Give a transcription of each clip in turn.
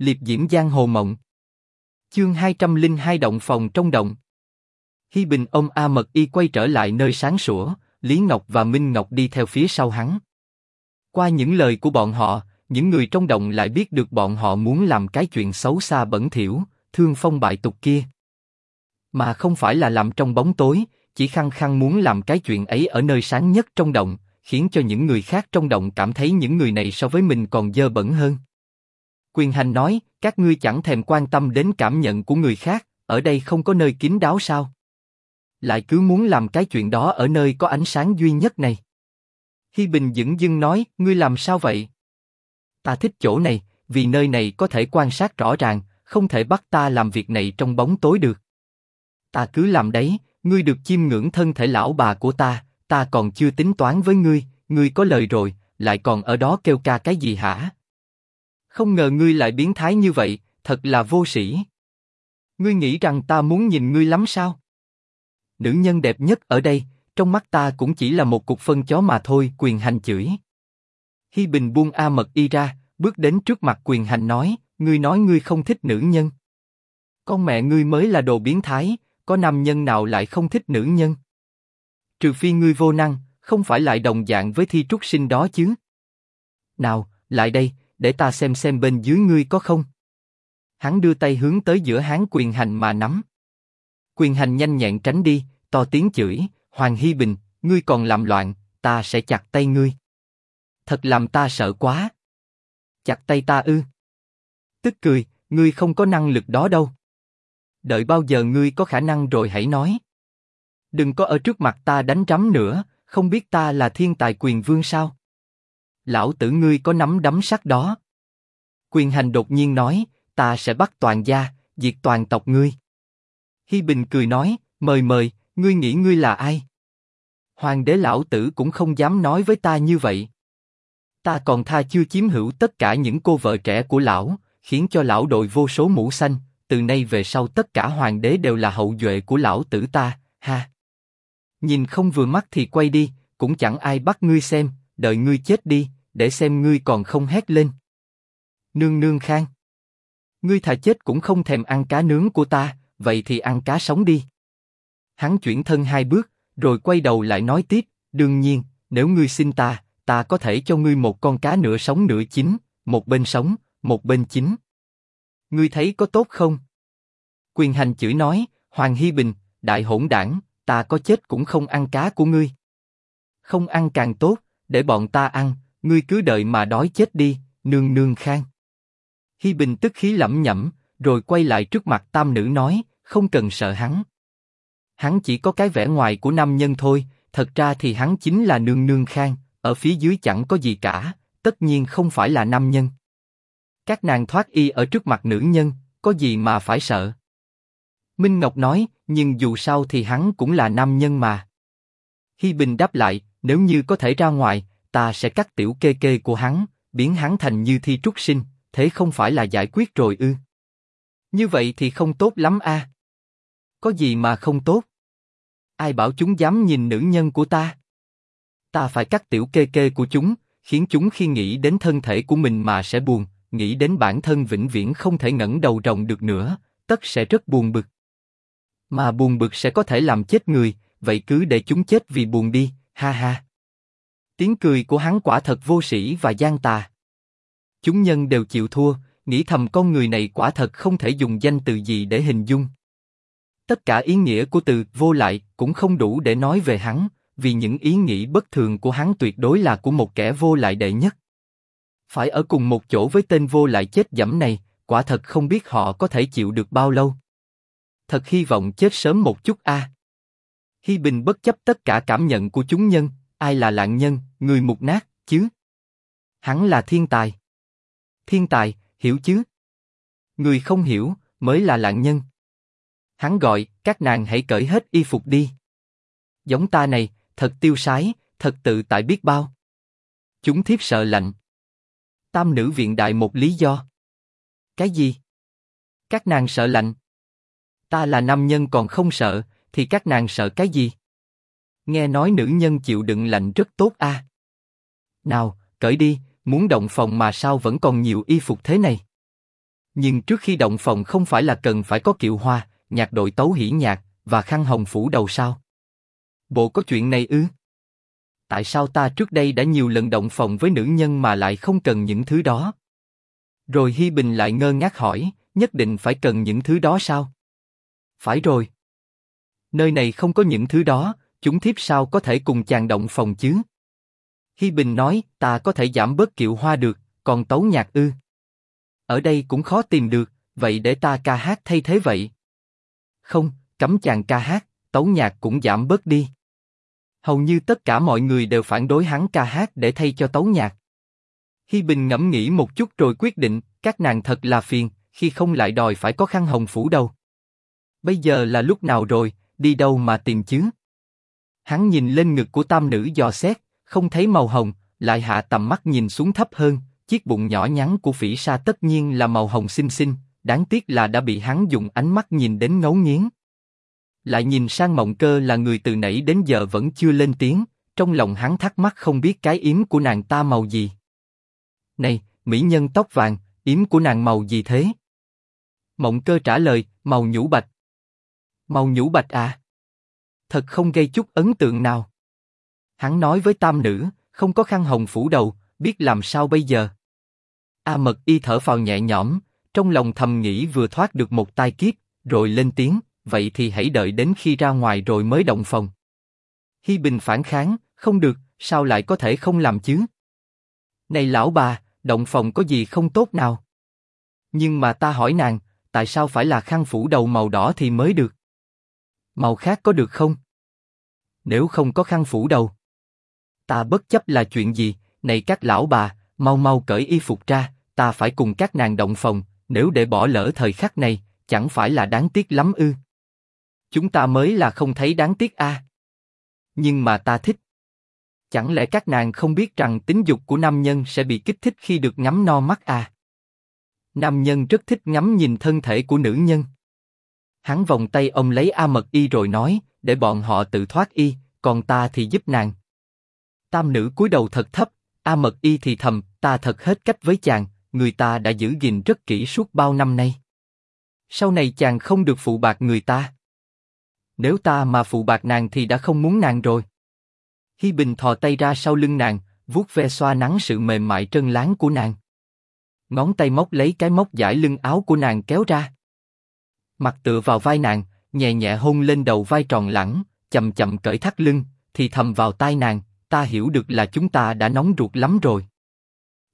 liệp diễm giang hồ mộng. Chương 202 động phòng trong động. Hi Bình ông A Mật Y quay trở lại nơi sáng sủa, Lý Ngọc và Minh Ngọc đi theo phía sau hắn. Qua những lời của bọn họ, những người trong động lại biết được bọn họ muốn làm cái chuyện xấu xa bẩn thỉu, thương phong bại tục kia. Mà không phải là làm trong bóng tối, chỉ khăng khăng muốn làm cái chuyện ấy ở nơi sáng nhất trong động, khiến cho những người khác trong động cảm thấy những người này so với mình còn dơ bẩn hơn. Quyền hành nói, các ngươi chẳng thèm quan tâm đến cảm nhận của người khác, ở đây không có nơi kín đáo sao? Lại cứ muốn làm cái chuyện đó ở nơi có ánh sáng duy nhất này. Hi Bình dững dưng nói, ngươi làm sao vậy? Ta thích chỗ này, vì nơi này có thể quan sát rõ ràng, không thể bắt ta làm việc này trong bóng tối được. Ta cứ làm đấy, ngươi được chiêm ngưỡng thân thể lão bà của ta, ta còn chưa tính toán với ngươi, ngươi có lời rồi, lại còn ở đó kêu ca cái gì hả? Không ngờ ngươi lại biến thái như vậy, thật là vô sĩ. Ngươi nghĩ rằng ta muốn nhìn ngươi lắm sao? Nữ nhân đẹp nhất ở đây, trong mắt ta cũng chỉ là một cục phân chó mà thôi. Quyền hành chửi. Hi Bình buông A Mật Y ra, bước đến trước mặt Quyền hành nói, ngươi nói ngươi không thích nữ nhân. Con mẹ ngươi mới là đồ biến thái, có nam nhân nào lại không thích nữ nhân? Trừ phi ngươi vô năng, không phải lại đồng dạng với thi trúc sinh đó chứ? Nào, lại đây, để ta xem xem bên dưới ngươi có không. Hắn đưa tay hướng tới giữa hán quyền hành mà nắm. Quyền hành nhanh nhẹn tránh đi, to tiếng chửi, Hoàng Hy Bình, ngươi còn làm loạn, ta sẽ chặt tay ngươi. Thật làm ta sợ quá. Chặt tay ta ư? Tức cười, ngươi không có năng lực đó đâu. Đợi bao giờ ngươi có khả năng rồi hãy nói. Đừng có ở trước mặt ta đánh rắm nữa, không biết ta là thiên tài quyền vương sao? Lão tử ngươi có nắm đấm sắt đó. Quyền hành đột nhiên nói, ta sẽ bắt toàn gia, diệt toàn tộc ngươi. Hi Bình cười nói, mời mời, ngươi nghĩ ngươi là ai? Hoàng đế lão tử cũng không dám nói với ta như vậy. Ta còn tha chưa chiếm hữu tất cả những cô vợ trẻ của lão, khiến cho lão đội vô số mũ xanh. Từ nay về sau tất cả hoàng đế đều là hậu duệ của lão tử ta, ha. Nhìn không vừa mắt thì quay đi, cũng chẳng ai bắt ngươi xem, đợi ngươi chết đi, để xem ngươi còn không hét lên. Nương nương khang. Ngươi thà chết cũng không thèm ăn cá nướng của ta, vậy thì ăn cá sống đi. Hắn chuyển thân hai bước, rồi quay đầu lại nói tiếp, đương nhiên, nếu ngươi xin ta, ta có thể cho ngươi một con cá nửa sống nửa chín, một bên sống, một bên chín. Ngươi thấy có tốt không? Quyền hành chửi nói, Hoàng Hy Bình, đại hỗn đảng, ta có chết cũng không ăn cá của ngươi. Không ăn càng tốt, để bọn ta ăn, ngươi cứ đợi mà đói chết đi, nương nương khang. Hi Bình tức khí lẩm nhẩm, rồi quay lại trước mặt tam nữ nói, không cần sợ hắn. Hắn chỉ có cái vẻ ngoài của nam nhân thôi, thật ra thì hắn chính là nương nương khang, ở phía dưới chẳng có gì cả, tất nhiên không phải là nam nhân. Các nàng thoát y ở trước mặt nữ nhân, có gì mà phải sợ? Minh Ngọc nói, nhưng dù sao thì hắn cũng là nam nhân mà. Hi Bình đáp lại, nếu như có thể ra ngoài, ta sẽ cắt tiểu kê kê của hắn, biến hắn thành như thi trúc sinh, thế không phải là giải quyết rồi ư? Như vậy thì không tốt lắm a. Có gì mà không tốt? Ai bảo chúng dám nhìn nữ nhân của ta? Ta phải cắt tiểu kê kê của chúng, khiến chúng khi nghĩ đến thân thể của mình mà sẽ buồn, nghĩ đến bản thân vĩnh viễn không thể ngẩng đầu rồng được nữa, tất sẽ rất buồn bực. Mà buồn bực sẽ có thể làm chết người, vậy cứ để chúng chết vì buồn đi, ha ha. Tiếng cười của hắn quả thật vô sĩ và gian tà. Chúng nhân đều chịu thua, nghĩ thầm con người này quả thật không thể dùng danh từ gì để hình dung. Tất cả ý nghĩa của từ vô lại cũng không đủ để nói về hắn, vì những ý nghĩ bất thường của hắn tuyệt đối là của một kẻ vô lại đệ nhất. Phải ở cùng một chỗ với tên vô lại chết dẫm này, quả thật không biết họ có thể chịu được bao lâu. Thật hy vọng chết sớm một chút a. À. Hi Bình bất chấp tất cả cảm nhận của chúng nhân, ai là lạng nhân, người mục nát, chứ? Hắn là thiên tài. Thiên tài, hiểu chứ? Người không hiểu, mới là lạng nhân. Hắn gọi, các nàng hãy cởi hết y phục đi. Giống ta này, thật tiêu sái, thật tự tại biết bao. Chúng thiếp sợ lạnh. Tam nữ viện đại một lý do. Cái gì? Các nàng sợ lạnh. Ta là nam nhân còn không sợ, thì các nàng sợ cái gì? Nghe nói nữ nhân chịu đựng lạnh rất tốt a. À? Nào, cởi đi, muốn động phòng mà sao vẫn còn nhiều y phục thế này? Nhưng trước khi động phòng không phải là cần phải có kiệu hoa, nhạc đội tấu hỉ nhạc và khăn hồng phủ đầu sao? Bộ có chuyện này ư? Tại sao ta trước đây đã nhiều lần động phòng với nữ nhân mà lại không cần những thứ đó? Rồi Hi Bình lại ngơ ngác hỏi, nhất định phải cần những thứ đó sao? Phải rồi. Nơi này không có những thứ đó, chúng thiếp sao có thể cùng chàng động phòng chứ? Hi Bình nói, ta có thể giảm bớt kiệu hoa được, còn tấu nhạc ư? Ở đây cũng khó tìm được, vậy để ta ca hát thay thế vậy. Không, cấm chàng ca hát, tấu nhạc cũng giảm bớt đi. Hầu như tất cả mọi người đều phản đối hắn ca hát để thay cho tấu nhạc. Hi Bình ngẫm nghĩ một chút rồi quyết định, các nàng thật là phiền, khi không lại đòi phải có khăn hồng phủ đâu. Bây giờ là lúc nào rồi, đi đâu mà tìm chứ? Hắn nhìn lên ngực của tam nữ dò xét, không thấy màu hồng, lại hạ tầm mắt nhìn xuống thấp hơn, chiếc bụng nhỏ nhắn của phỉ sa tất nhiên là màu hồng xinh xinh, đáng tiếc là đã bị hắn dùng ánh mắt nhìn đến ngấu nghiến. Lại nhìn sang mộng cơ là người từ nãy đến giờ vẫn chưa lên tiếng, trong lòng hắn thắc mắc không biết cái yếm của nàng ta màu gì. Này, mỹ nhân tóc vàng, yếm của nàng màu gì thế? Mộng cơ trả lời, màu nhũ bạch. Màu nhũ bạch à? Thật không gây chút ấn tượng nào. Hắn nói với tam nữ, không có khăn hồng phủ đầu, biết làm sao bây giờ. A mật y thở phào nhẹ nhõm, trong lòng thầm nghĩ vừa thoát được một tai kiếp, rồi lên tiếng, vậy thì hãy đợi đến khi ra ngoài rồi mới động phòng. Hi Bình phản kháng, không được, sao lại có thể không làm chứ? Này lão bà, động phòng có gì không tốt nào? Nhưng mà ta hỏi nàng, tại sao phải là khăn phủ đầu màu đỏ thì mới được? Màu khác có được không? Nếu không có khăn phủ đầu, ta bất chấp là chuyện gì? Này các lão bà, mau mau cởi y phục ra, ta phải cùng các nàng động phòng. Nếu để bỏ lỡ thời khắc này, chẳng phải là đáng tiếc lắm ư? Chúng ta mới là không thấy đáng tiếc a. Nhưng mà ta thích. Chẳng lẽ các nàng không biết rằng tính dục của nam nhân sẽ bị kích thích khi được ngắm no mắt à? Nam nhân rất thích ngắm nhìn thân thể của nữ nhân. Hắn vòng tay ông lấy A Mật Y rồi nói, để bọn họ tự thoát y, còn ta thì giúp nàng. Tam nữ cúi đầu thật thấp, A Mật Y thì thầm, ta thật hết cách với chàng, người ta đã giữ gìn rất kỹ suốt bao năm nay. Sau này chàng không được phụ bạc người ta. Nếu ta mà phụ bạc nàng thì đã không muốn nàng rồi. Hi Bình thò tay ra sau lưng nàng, vuốt ve xoa nắng sự mềm mại trơn láng của nàng. Ngón tay móc lấy cái móc giải lưng áo của nàng kéo ra. Mặt tựa vào vai nàng, nhẹ nhẹ hôn lên đầu vai tròn lẳng, chậm chậm cởi thắt lưng, thì thầm vào tai nàng, ta hiểu được là chúng ta đã nóng ruột lắm rồi.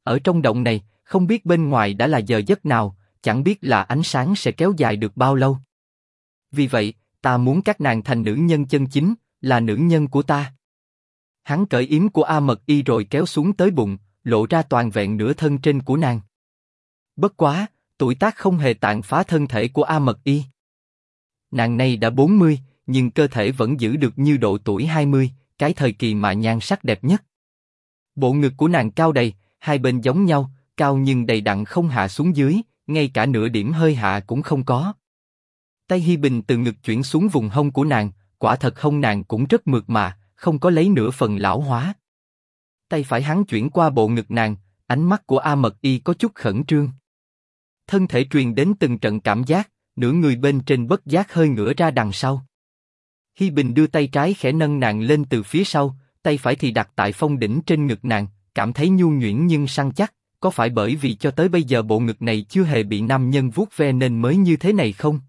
Ở trong động này, không biết bên ngoài đã là giờ giấc nào, chẳng biết là ánh sáng sẽ kéo dài được bao lâu. Vì vậy, ta muốn các nàng thành nữ nhân chân chính, là nữ nhân của ta. Hắn cởi yếm của A Mật Y rồi kéo xuống tới bụng, lộ ra toàn vẹn nửa thân trên của nàng. Bất quá, tuổi tác không hề tàn phá thân thể của A Mật Y. Nàng này đã 40, nhưng cơ thể vẫn giữ được như độ tuổi 20, cái thời kỳ mà nhan sắc đẹp nhất. Bộ ngực của nàng cao đầy, hai bên giống nhau, cao nhưng đầy đặn không hạ xuống dưới, ngay cả nửa điểm hơi hạ cũng không có. Tay Hi Bình từ ngực chuyển xuống vùng hông của nàng, quả thật hông nàng cũng rất mượt mà, không có lấy nửa phần lão hóa. Tay phải hắn chuyển qua bộ ngực nàng, ánh mắt của A Mật Y có chút khẩn trương. Thân thể truyền đến từng trận cảm giác, nửa người bên trên bất giác hơi ngửa ra đằng sau. Hi Bình đưa tay trái khẽ nâng nàng lên từ phía sau, tay phải thì đặt tại phong đỉnh trên ngực nàng, cảm thấy nhu nhuyễn nhưng săn chắc. Có phải bởi vì cho tới bây giờ bộ ngực này chưa hề bị nam nhân vuốt ve nên mới như thế này không?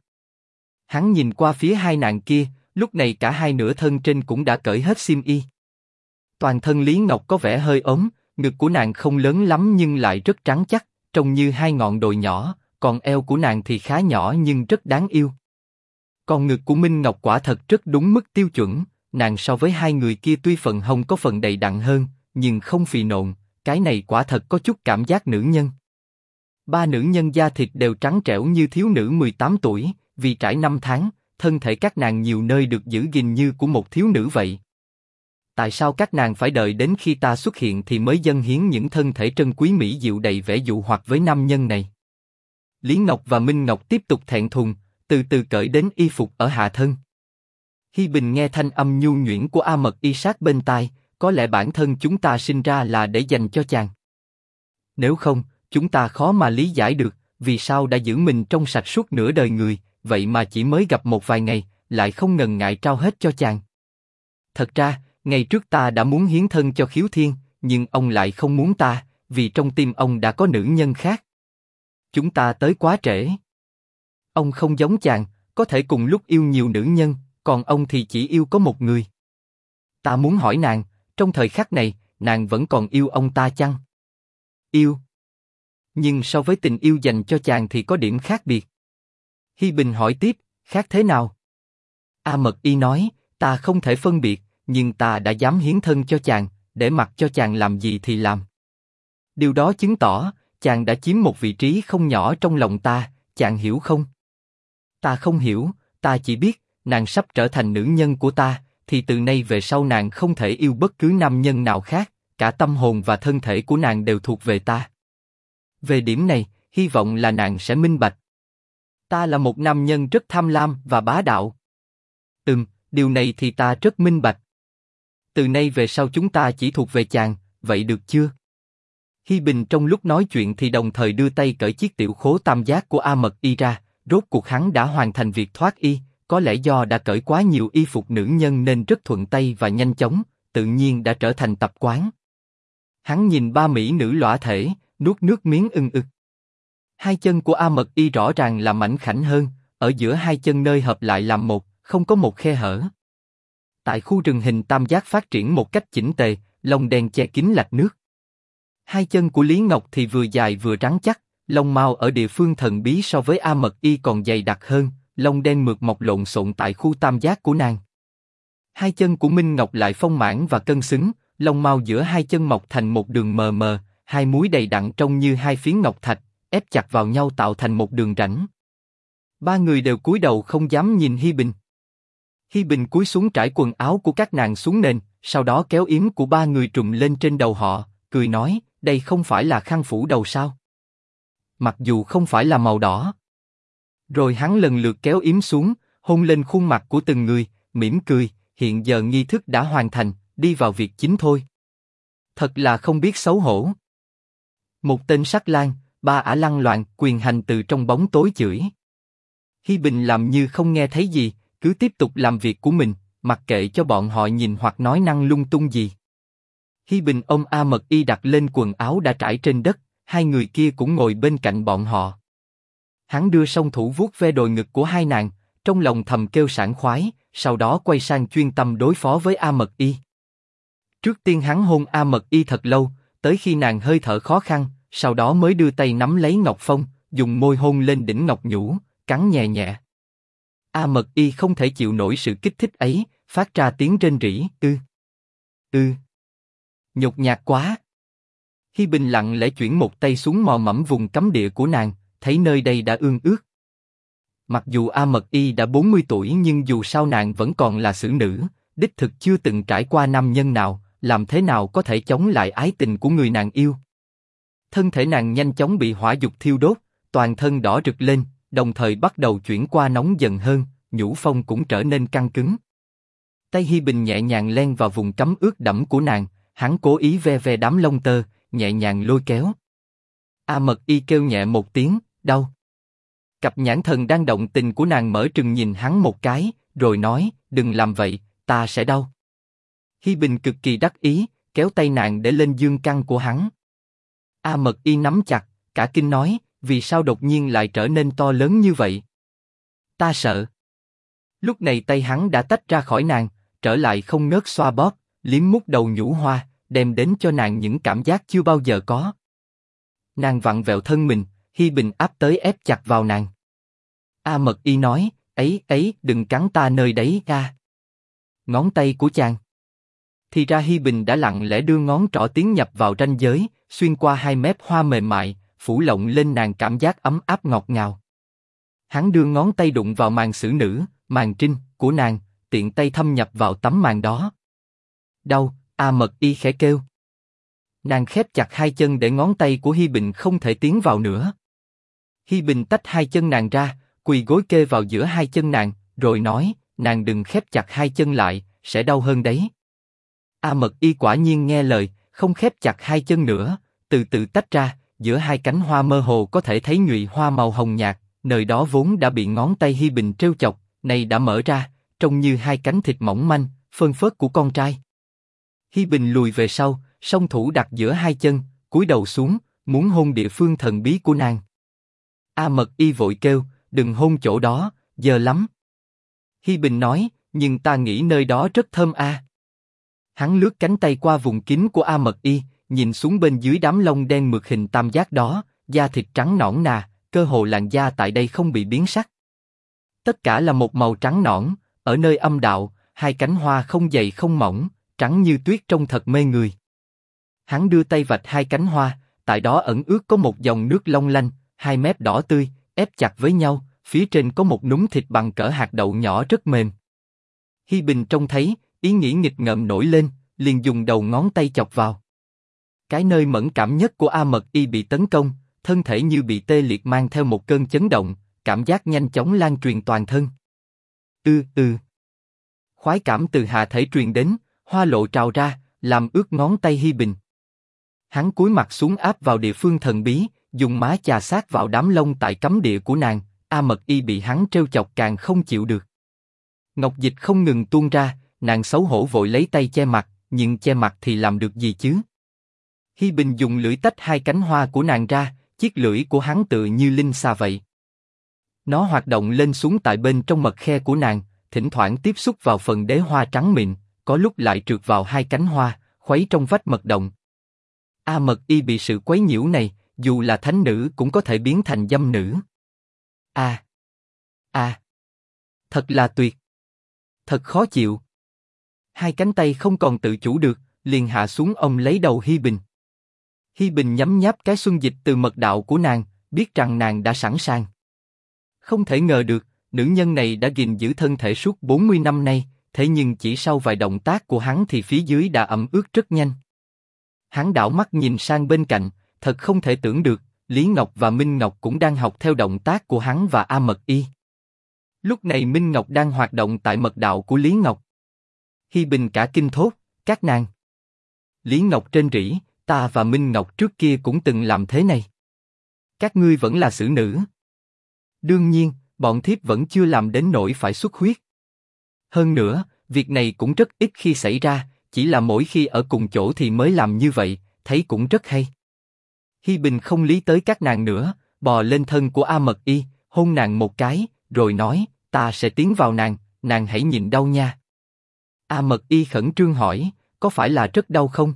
Hắn nhìn qua phía hai nàng kia, lúc này cả hai nửa thân trên cũng đã cởi hết xiêm y. Toàn thân Lý Ngọc có vẻ hơi ốm, ngực của nàng không lớn lắm nhưng lại rất trắng chắc, trông như hai ngọn đồi nhỏ, còn eo của nàng thì khá nhỏ nhưng rất đáng yêu. Còn ngực của Minh Ngọc quả thật rất đúng mức tiêu chuẩn, nàng so với hai người kia tuy phần hông có phần đầy đặn hơn, nhưng không phì nộn, cái này quả thật có chút cảm giác nữ nhân. Ba nữ nhân da thịt đều trắng trẻo như thiếu nữ 18 tuổi, vì trải năm tháng, thân thể các nàng nhiều nơi được giữ gìn như của một thiếu nữ vậy. Tại sao các nàng phải đợi đến khi ta xuất hiện thì mới dâng hiến những thân thể trân quý mỹ diệu đầy vẻ dụ hoặc với nam nhân này? Lý Ngọc và Minh Ngọc tiếp tục thẹn thùng, từ từ cởi đến y phục ở hạ thân. Hi Bình nghe thanh âm nhu nhuyễn của A Mật y sát bên tai, có lẽ bản thân chúng ta sinh ra là để dành cho chàng. Nếu không, chúng ta khó mà lý giải được, vì sao đã giữ mình trong sạch suốt nửa đời người, vậy mà chỉ mới gặp một vài ngày, lại không ngần ngại trao hết cho chàng. Thật ra, ngày trước ta đã muốn hiến thân cho khiếu thiên, nhưng ông lại không muốn ta, vì trong tim ông đã có nữ nhân khác. Chúng ta tới quá trễ. Ông không giống chàng, có thể cùng lúc yêu nhiều nữ nhân, còn ông thì chỉ yêu có một người. Ta muốn hỏi nàng, trong thời khắc này, nàng vẫn còn yêu ông ta chăng? Yêu. Nhưng so với tình yêu dành cho chàng thì có điểm khác biệt. Hi Bình hỏi tiếp, khác thế nào? A Mật Y nói, ta không thể phân biệt, nhưng ta đã dám hiến thân cho chàng, để mặc cho chàng làm gì thì làm. Điều đó chứng tỏ, chàng đã chiếm một vị trí không nhỏ trong lòng ta, chàng hiểu không? Ta không hiểu, ta chỉ biết, nàng sắp trở thành nữ nhân của ta, thì từ nay về sau nàng không thể yêu bất cứ nam nhân nào khác, cả tâm hồn và thân thể của nàng đều thuộc về ta. Về điểm này, hy vọng là nàng sẽ minh bạch. Ta là một nam nhân rất tham lam và bá đạo. Ừm, điều này thì ta rất minh bạch. Từ nay về sau chúng ta chỉ thuộc về chàng, vậy được chưa? Hi Bình trong lúc nói chuyện thì đồng thời đưa tay cởi chiếc tiểu khố tam giác của A Mật Y ra, rốt cuộc hắn đã hoàn thành việc thoát y, có lẽ do đã cởi quá nhiều y phục nữ nhân nên rất thuận tay và nhanh chóng, tự nhiên đã trở thành tập quán. Hắn nhìn ba mỹ nữ lõa thể, nuốt nước miếng ưng ực. Hai chân của A Mật Y rõ ràng là mảnh khảnh hơn, ở giữa hai chân nơi hợp lại làm một, không có một khe hở. Tại khu rừng hình tam giác phát triển một cách chỉnh tề, lông đen che kín lạch nước. Hai chân của Lý Ngọc thì vừa dài vừa trắng chắc, lông mao ở địa phương thần bí so với A Mật Y còn dày đặc hơn, lông đen mượt mọc lộn xộn tại khu tam giác của nàng. Hai chân của Minh Ngọc lại phong mãn và cân xứng, lông mao giữa hai chân mọc thành một đường mờ mờ, hai múi đầy đặn trông như hai phiến ngọc thạch, ép chặt vào nhau tạo thành một đường rãnh. Ba người đều cúi đầu không dám nhìn Hi Bình. Hi Bình cúi xuống trải quần áo của các nàng xuống nền, sau đó kéo yếm của ba người trùm lên trên đầu họ, cười nói, đây không phải là khăn phủ đầu sao? Mặc dù không phải là màu đỏ. Rồi hắn lần lượt kéo yếm xuống, hôn lên khuôn mặt của từng người, mỉm cười, hiện giờ nghi thức đã hoàn thành, đi vào việc chính thôi. Thật là không biết xấu hổ. Một tên sắc lang, ba ả lăng loạn, quyền hành từ trong bóng tối chửi. Hi Bình làm như không nghe thấy gì, cứ tiếp tục làm việc của mình, mặc kệ cho bọn họ nhìn hoặc nói năng lung tung gì. Hi Bình ôm A Mật Y đặt lên quần áo đã trải trên đất, hai người kia cũng ngồi bên cạnh bọn họ. Hắn đưa song thủ vuốt ve đồi ngực của hai nàng, trong lòng thầm kêu sảng khoái, sau đó quay sang chuyên tâm đối phó với A Mật Y. Trước tiên hắn hôn A Mật Y thật lâu, tới khi nàng hơi thở khó khăn, sau đó mới đưa tay nắm lấy Ngọc Phong, dùng môi hôn lên đỉnh Ngọc Nhũ, cắn nhẹ nhẹ. A Mật Y không thể chịu nổi sự kích thích ấy, phát ra tiếng rên rỉ, ư, ư, nhục nhạt quá. Hi Bình lặng lẽ chuyển một tay xuống mò mẫm vùng cấm địa của nàng, thấy nơi đây đã ương ướt. Mặc dù A Mật Y đã 40 tuổi nhưng dù sao nàng vẫn còn là xử nữ, đích thực chưa từng trải qua nam nhân nào, làm thế nào có thể chống lại ái tình của người nàng yêu. Thân thể nàng nhanh chóng bị hỏa dục thiêu đốt, toàn thân đỏ rực lên, đồng thời bắt đầu chuyển qua nóng dần hơn, nhũ phong cũng trở nên căng cứng. Tay Hi Bình nhẹ nhàng len vào vùng cấm ướt đẫm của nàng, hắn cố ý ve ve đám lông tơ, nhẹ nhàng lôi kéo. A Mật Y kêu nhẹ một tiếng, đau. Cặp nhãn thần đang động tình của nàng mở trừng nhìn hắn một cái, rồi nói, đừng làm vậy, ta sẽ đau. Hi Bình cực kỳ đắc ý, kéo tay nàng để lên dương căn của hắn. A Mật Y nắm chặt, cả kinh nói, vì sao đột nhiên lại trở nên to lớn như vậy? Ta sợ. Lúc này tay hắn đã tách ra khỏi nàng, trở lại không ngớt xoa bóp, liếm mút đầu nhũ hoa, đem đến cho nàng những cảm giác chưa bao giờ có. Nàng vặn vẹo thân mình, Hi Bình áp tới ép chặt vào nàng. A Mật Y nói, ấy ấy, đừng cắn ta nơi đấy a. Ngón tay của chàng. Thì ra Hi Bình đã lặng lẽ đưa ngón trỏ tiến nhập vào ranh giới, xuyên qua hai mép hoa mềm mại, phủ lộng lên nàng cảm giác ấm áp ngọt ngào. Hắn đưa ngón tay đụng vào màn xử nữ, màn trinh của nàng, tiện tay thâm nhập vào tấm màn đó. Đau, A Mật Y khẽ kêu. Nàng khép chặt hai chân để ngón tay của Hi Bình không thể tiến vào nữa. Hi Bình tách hai chân nàng ra, quỳ gối kê vào giữa hai chân nàng, rồi nói, nàng đừng khép chặt hai chân lại, sẽ đau hơn đấy. A Mật Y quả nhiên nghe lời, không khép chặt hai chân nữa, từ từ tách ra, giữa hai cánh hoa mơ hồ có thể thấy nhụy hoa màu hồng nhạt, nơi đó vốn đã bị ngón tay Hi Bình trêu chọc, nay đã mở ra, trông như hai cánh thịt mỏng manh, phân phớt của con trai. Hi Bình lùi về sau, song thủ đặt giữa hai chân, cúi đầu xuống, muốn hôn địa phương thần bí của nàng. A Mật Y vội kêu, đừng hôn chỗ đó, giờ lắm. Hi Bình nói, nhưng ta nghĩ nơi đó rất thơm a. Hắn lướt cánh tay qua vùng kín của A Mật Y, nhìn xuống bên dưới đám lông đen mượt hình tam giác đó, da thịt trắng nõn nà, cơ hồ làn da tại đây không bị biến sắc. Tất cả là một màu trắng nõn, ở nơi âm đạo, hai cánh hoa không dày không mỏng, trắng như tuyết trông thật mê người. Hắn đưa tay vạch hai cánh hoa, tại đó ẩn ướt có một dòng nước long lanh, hai mép đỏ tươi, ép chặt với nhau, phía trên có một núm thịt bằng cỡ hạt đậu nhỏ rất mềm. Hi Bình trông thấy, ý nghĩ nghịch ngợm nổi lên, liền dùng đầu ngón tay chọc vào. Cái nơi mẫn cảm nhất của A Mật Y bị tấn công, thân thể như bị tê liệt mang theo một cơn chấn động, cảm giác nhanh chóng lan truyền toàn thân. Ư ư. Khoái cảm từ hạ thể truyền đến, hoa lộ trào ra, làm ướt ngón tay Hi Bình. Hắn cúi mặt xuống áp vào địa phương thần bí, dùng má chà sát vào đám lông tại cấm địa của nàng. A Mật Y bị hắn trêu chọc càng không chịu được. Ngọc dịch không ngừng tuôn ra, nàng xấu hổ vội lấy tay che mặt, nhưng che mặt thì làm được gì chứ? Hi Bình dùng lưỡi tách hai cánh hoa của nàng ra, chiếc lưỡi của hắn tự như linh xà vậy. Nó hoạt động lên xuống tại bên trong mật khe của nàng, thỉnh thoảng tiếp xúc vào phần đế hoa trắng mịn, có lúc lại trượt vào hai cánh hoa, khuấy trong vách mật động. A mật y bị sự quấy nhiễu này, dù là thánh nữ cũng có thể biến thành dâm nữ. A, a, thật là tuyệt, thật khó chịu. Hai cánh tay không còn tự chủ được, liền hạ xuống ông lấy đầu Hi Bình. Hi Bình nhấm nháp cái xuân dịch từ mật đạo của nàng, biết rằng nàng đã sẵn sàng. Không thể ngờ được, nữ nhân này đã gìn giữ thân thể suốt 40 năm nay, thế nhưng chỉ sau vài động tác của hắn thì phía dưới đã ẩm ướt rất nhanh. Hắn đảo mắt nhìn sang bên cạnh, thật không thể tưởng được, Lý Ngọc và Minh Ngọc cũng đang học theo động tác của hắn và A Mật Y. Lúc này Minh Ngọc đang hoạt động tại mật đạo của Lý Ngọc. Hi Bình cả kinh thốt, các nàng. Lý Ngọc trên rỉ, ta và Minh Ngọc trước kia cũng từng làm thế này. Các ngươi vẫn là xử nữ. Đương nhiên, bọn thiếp vẫn chưa làm đến nỗi phải xuất huyết. Hơn nữa, việc này cũng rất ít khi xảy ra, chỉ là mỗi khi ở cùng chỗ thì mới làm như vậy, thấy cũng rất hay. Hi Bình không lý tới các nàng nữa, bò lên thân của A Mật Y, hôn nàng một cái, rồi nói, ta sẽ tiến vào nàng, nàng hãy nhìn đau nha. A Mật Y khẩn trương hỏi, có phải là rất đau không?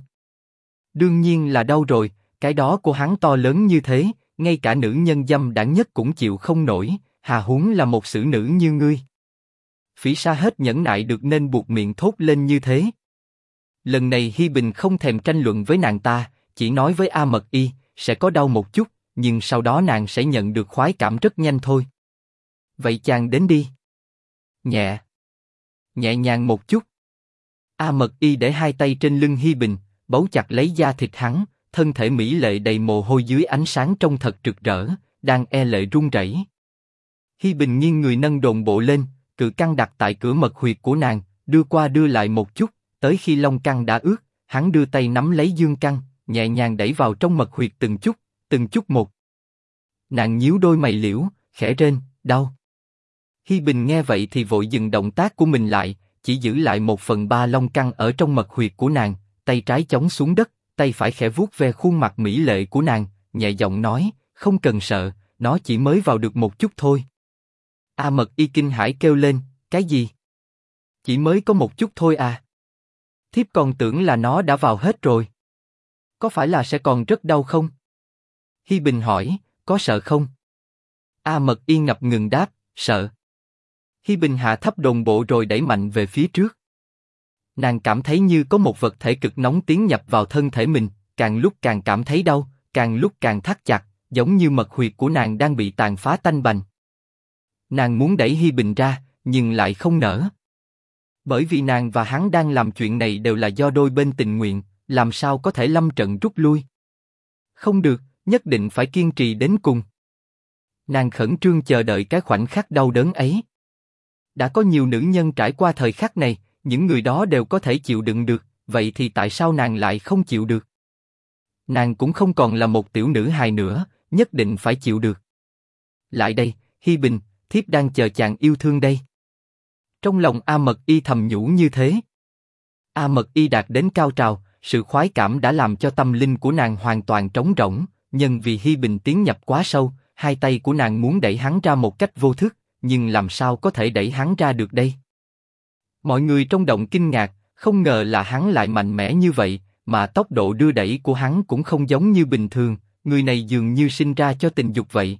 Đương nhiên là đau rồi, cái đó của hắn to lớn như thế, ngay cả nữ nhân dâm đảng nhất cũng chịu không nổi, hà huống là một xử nữ như ngươi. Phỉ Sa hết nhẫn nại được nên buộc miệng thốt lên như thế. Lần này Hi Bình không thèm tranh luận với nàng ta, chỉ nói với A Mật Y, sẽ có đau một chút, nhưng sau đó nàng sẽ nhận được khoái cảm rất nhanh thôi. Vậy chàng đến đi. Nhẹ. Nhẹ nhàng một chút. A Mật Y để hai tay trên lưng Hi Bình, bấu chặt lấy da thịt hắn, thân thể mỹ lệ đầy mồ hôi dưới ánh sáng trông thật rực rỡ, đang e lệ run rẩy. Hi Bình nghiêng người nâng đồn bộ lên, cự căng đặt tại cửa mật huyệt của nàng, đưa qua đưa lại một chút, tới khi long căng đã ướt, hắn đưa tay nắm lấy dương căng, nhẹ nhàng đẩy vào trong mật huyệt từng chút, từng chút một. Nàng nhíu đôi mày liễu, khẽ rên, đau. Hi Bình nghe vậy thì vội dừng động tác của mình lại, chỉ giữ lại một phần ba long căng ở trong mật huyệt của nàng, tay trái chống xuống đất, tay phải khẽ vuốt ve khuôn mặt mỹ lệ của nàng, nhẹ giọng nói, không cần sợ, nó chỉ mới vào được một chút thôi. A Mật Y kinh hải kêu lên, cái gì? Chỉ mới có một chút thôi à? Thiếp còn tưởng là nó đã vào hết rồi. Có phải là sẽ còn rất đau không? Hi Bình hỏi, có sợ không? A Mật Y ngập ngừng đáp, sợ. Hi Bình hạ thấp đồng bộ rồi đẩy mạnh về phía trước. Nàng cảm thấy như có một vật thể cực nóng tiến nhập vào thân thể mình, càng lúc càng cảm thấy đau, càng lúc càng thắt chặt, giống như mật huyệt của nàng đang bị tàn phá tanh bành. Nàng muốn đẩy Hi Bình ra, nhưng lại không nỡ. Bởi vì nàng và hắn đang làm chuyện này đều là do đôi bên tình nguyện, làm sao có thể lâm trận rút lui? Không được, nhất định phải kiên trì đến cùng. Nàng khẩn trương chờ đợi cái khoảnh khắc đau đớn ấy. Đã có nhiều nữ nhân trải qua thời khắc này, những người đó đều có thể chịu đựng được, vậy thì tại sao nàng lại không chịu được? nàng cũng không còn là một tiểu nữ hài nữa, nhất định phải chịu được. Lại đây, Hi Bình, thiếp đang chờ chàng yêu thương đây. Trong lòng A Mật Y thầm nhủ như thế. A Mật Y đạt đến cao trào, sự khoái cảm đã làm cho tâm linh của nàng hoàn toàn trống rỗng, nhân vì Hi Bình tiến nhập quá sâu, hai tay của nàng muốn đẩy hắn ra một cách vô thức, nhưng làm sao có thể đẩy hắn ra được đây? Mọi người trong động kinh ngạc, không ngờ là hắn lại mạnh mẽ như vậy, mà tốc độ đưa đẩy của hắn cũng không giống như bình thường, người này dường như sinh ra cho tình dục vậy.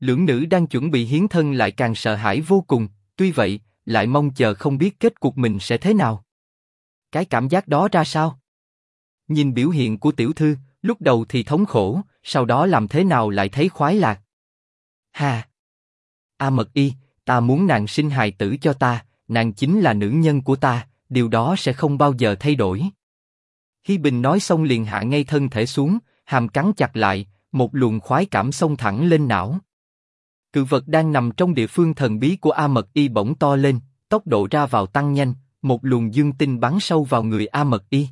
Lưỡng nữ đang chuẩn bị hiến thân lại càng sợ hãi vô cùng, tuy vậy, lại mong chờ không biết kết cục mình sẽ thế nào. Cái cảm giác đó ra sao? Nhìn biểu hiện của tiểu thư, lúc đầu thì thống khổ, sau đó làm thế nào lại thấy khoái lạc. Hà! A Mật Y, ta muốn nàng sinh hài tử cho ta, nàng chính là nữ nhân của ta, điều đó sẽ không bao giờ thay đổi. Hi Bình nói xong liền hạ ngay thân thể xuống, hàm cắn chặt lại, một luồng khoái cảm xông thẳng lên não. Cự vật đang nằm trong địa phương thần bí của A Mật Y bỗng to lên, tốc độ ra vào tăng nhanh, một luồng dương tinh bắn sâu vào người A Mật Y.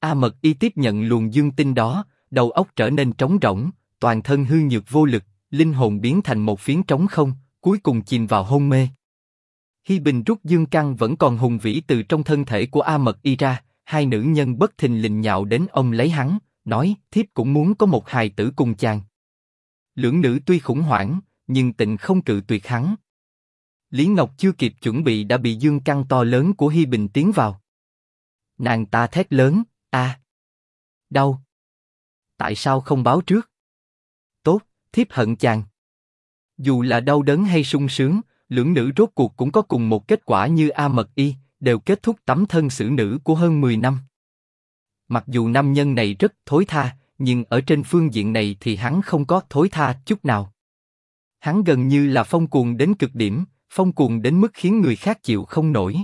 A Mật Y tiếp nhận luồng dương tinh đó, đầu óc trở nên trống rỗng, toàn thân hư nhược vô lực, linh hồn biến thành một phiến trống không, cuối cùng chìm vào hôn mê. Hi Bình rút dương căn vẫn còn hùng vĩ từ trong thân thể của A Mật Y ra, hai nữ nhân bất thình lình nhạo đến ông lấy hắn, nói thiếp cũng muốn có một hài tử cùng chàng. Lưỡng nữ tuy khủng hoảng, nhưng tịnh không cự tuyệt hắn. Lý Ngọc chưa kịp chuẩn bị đã bị dương căn to lớn của Hi Bình tiến vào. Nàng ta thét lớn, a, đau. Tại sao không báo trước? Tốt, thiếp hận chàng. Dù là đau đớn hay sung sướng, lưỡng nữ rốt cuộc cũng có cùng một kết quả như A Mật Y, đều kết thúc tấm thân xử nữ của hơn 10 năm. Mặc dù nam nhân này rất thối tha, nhưng ở trên phương diện này thì hắn không có thối tha chút nào. Hắn gần như là phong cuồng đến cực điểm, phong cuồng đến mức khiến người khác chịu không nổi.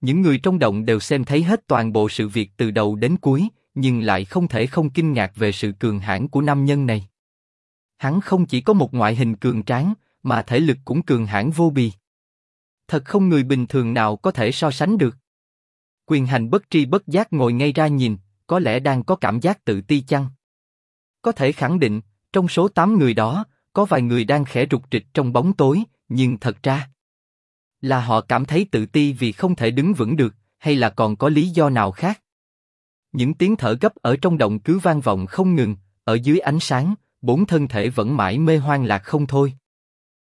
Những người trong động đều xem thấy hết toàn bộ sự việc từ đầu đến cuối, nhưng lại không thể không kinh ngạc về sự cường hãn của nam nhân này. Hắn không chỉ có một ngoại hình cường tráng, mà thể lực cũng cường hãn vô bì. Thật không người bình thường nào có thể so sánh được. Quyền hành bất tri bất giác ngồi ngay ra nhìn, có lẽ đang có cảm giác tự ti chăng? Có thể khẳng định, trong số 8 người đó, có vài người đang khẽ rụt trịch trong bóng tối, nhưng thật ra là họ cảm thấy tự ti vì không thể đứng vững được, hay là còn có lý do nào khác? Những tiếng thở gấp ở trong động cứ vang vọng không ngừng, ở dưới ánh sáng, bốn thân thể vẫn mãi mê hoang lạc không thôi.